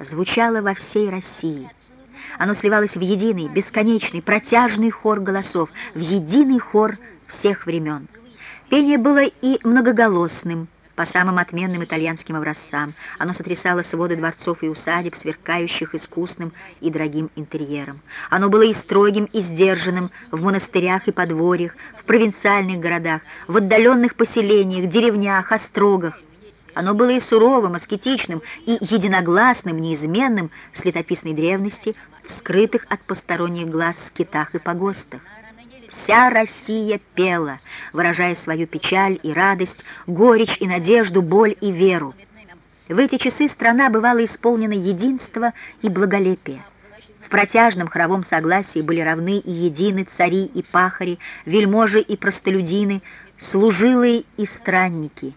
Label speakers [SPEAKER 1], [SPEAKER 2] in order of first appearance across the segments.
[SPEAKER 1] звучало во всей России. Оно сливалось в единый, бесконечный, протяжный хор голосов, в единый хор всех времен. Пение было и многоголосным, по самым отменным итальянским образцам. Оно сотрясало своды дворцов и усадеб, сверкающих искусным и дорогим интерьером. Оно было и строгим, и сдержанным в монастырях и подворьях, в провинциальных городах, в отдаленных поселениях, деревнях, острогах. Оно было и суровым, аскетичным, и единогласным, неизменным с летописной древности, в скрытых от посторонних глаз скитах и погостах. Вся Россия пела, выражая свою печаль и радость, горечь и надежду, боль и веру. В эти часы страна бывала исполнена единства и благолепия. В протяжном хоровом согласии были равны и едины цари и пахари, вельможи и простолюдины, служилые и странники.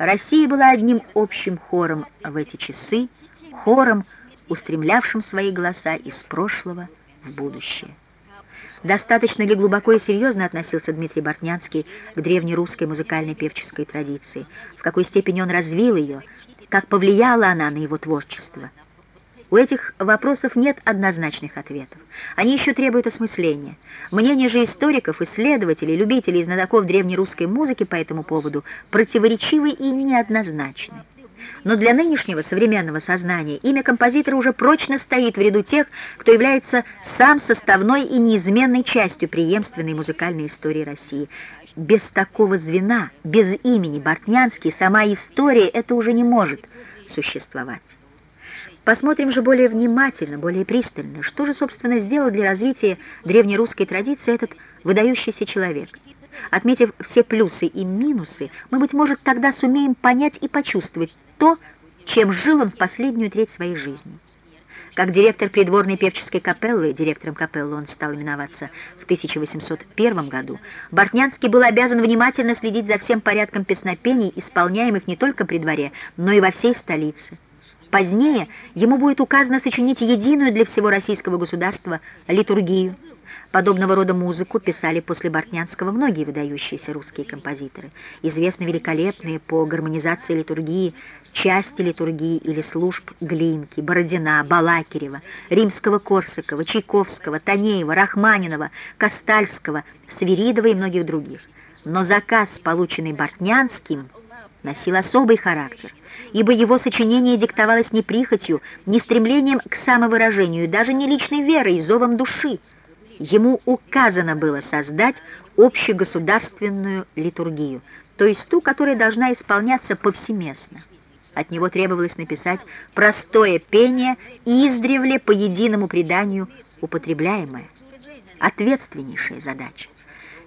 [SPEAKER 1] Россия была одним общим хором в эти часы, хором, устремлявшим свои голоса из прошлого в будущее. Достаточно ли глубоко и серьезно относился Дмитрий Бортнянский к древнерусской музыкальной певческой традиции? В какой степени он развил ее? Как повлияла она на его творчество? У этих вопросов нет однозначных ответов. Они еще требуют осмысления. Мнения же историков, исследователей, любителей и знатоков древнерусской музыки по этому поводу противоречивы и неоднозначны но для нынешнего современного сознания имя композитора уже прочно стоит в ряду тех, кто является сам составной и неизменной частью преемственной музыкальной истории России. Без такого звена, без имени Бортнянский, сама история это уже не может существовать. Посмотрим же более внимательно, более пристально, что же, собственно, сделал для развития древнерусской традиции этот выдающийся человек. Отметив все плюсы и минусы, мы, быть может, тогда сумеем понять и почувствовать то, чем жил он в последнюю треть своей жизни. Как директор придворной певческой капеллы, директором капеллы он стал именоваться в 1801 году, Бортнянский был обязан внимательно следить за всем порядком песнопений, исполняемых не только при дворе, но и во всей столице. Позднее ему будет указано сочинить единую для всего российского государства литургию, Подобного рода музыку писали после Бортнянского многие выдающиеся русские композиторы. Известны великолепные по гармонизации литургии части литургии или служб Глинки, Бородина, Балакирева, Римского-Корсакова, Чайковского, Танеева, Рахманинова, Костальского, Свиридова и многих других. Но заказ, полученный Бортнянским, носил особый характер, ибо его сочинение диктовалось не прихотью, не стремлением к самовыражению, даже не личной верой и зовом души, ему указано было создать общегосударственную литургию, то есть ту, которая должна исполняться повсеместно. От него требовалось написать простое пение, издревле по единому преданию употребляемое. Ответственнейшая задача.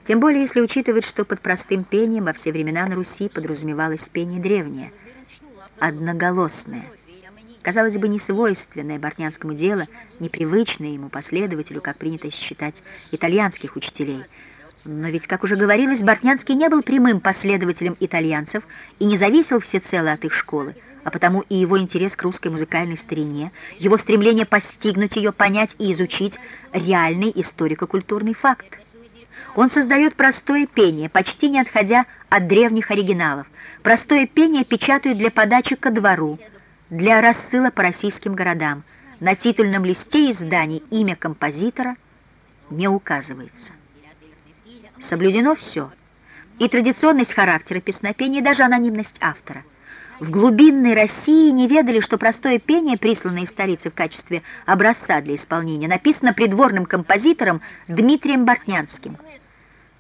[SPEAKER 1] Тем более, если учитывать, что под простым пением во все времена на Руси подразумевалось пение древнее, одноголосное – казалось бы, не свойственное Бортнянскому дело, непривычное ему последователю, как принято считать итальянских учителей. Но ведь, как уже говорилось, Бортнянский не был прямым последователем итальянцев и не зависел всецело от их школы, а потому и его интерес к русской музыкальной старине, его стремление постигнуть ее, понять и изучить реальный историко-культурный факт. Он создает простое пение, почти не отходя от древних оригиналов. Простое пение печатают для подачи ко двору, для рассыла по российским городам. На титульном листе изданий имя композитора не указывается. Соблюдено все. И традиционность характера песнопения, и даже анонимность автора. В глубинной России не ведали, что простое пение, присланное из столицы в качестве образца для исполнения, написано придворным композитором Дмитрием Бортнянским.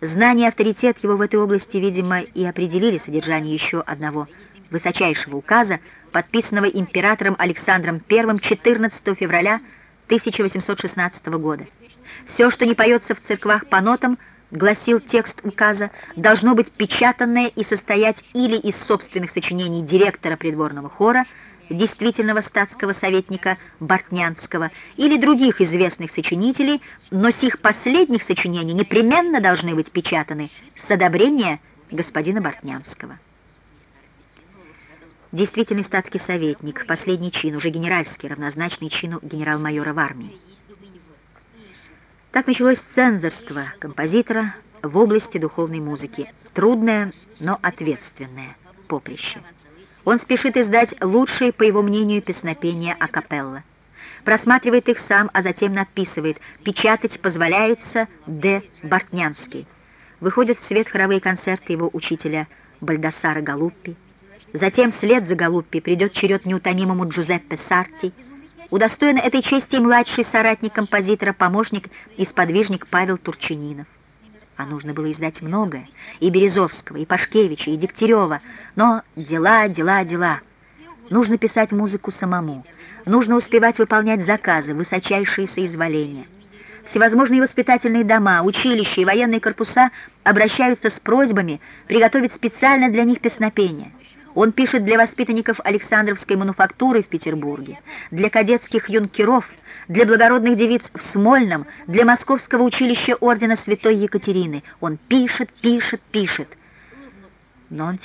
[SPEAKER 1] Знание и авторитет его в этой области, видимо, и определили содержание еще одного высочайшего указа, подписанного императором Александром I 14 февраля 1816 года. Все, что не поется в церквах по нотам, гласил текст указа, должно быть печатанное и состоять или из собственных сочинений директора придворного хора, действительного статского советника Бортнянского или других известных сочинителей, но сих последних сочинений непременно должны быть печатаны с одобрения господина Бортнянского действительный статский советник, последний чин, уже генеральский, равнозначный чину генерал-майора в армии. Так началось цензорство композитора в области духовной музыки. Трудное, но ответственное поприще. Он спешит издать лучшие, по его мнению, песнопения акапелла. Просматривает их сам, а затем надписывает «Печатать позволяется Д. Бортнянский». Выходят в свет хоровые концерты его учителя Бальдасара Галуппи. Затем вслед за Галуппи придет черед неутомимому Джузеппе Сарти. Удостоен этой чести младший соратник композитора, помощник и сподвижник Павел Турчининов. А нужно было издать многое, и Березовского, и Пашкевича, и Дегтярева, но дела, дела, дела. Нужно писать музыку самому, нужно успевать выполнять заказы, высочайшие соизволения. Всевозможные воспитательные дома, училища и военные корпуса обращаются с просьбами приготовить специально для них песнопения. Он пишет для воспитанников Александровской мануфактуры в Петербурге, для кадетских юнкеров, для благородных девиц в Смольном, для Московского училища ордена Святой Екатерины. Он пишет, пишет, пишет. Но он